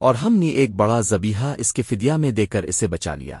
اور ہم نے ایک بڑا زبیحہ اس کے فدیہ میں دے کر اسے بچا لیا۔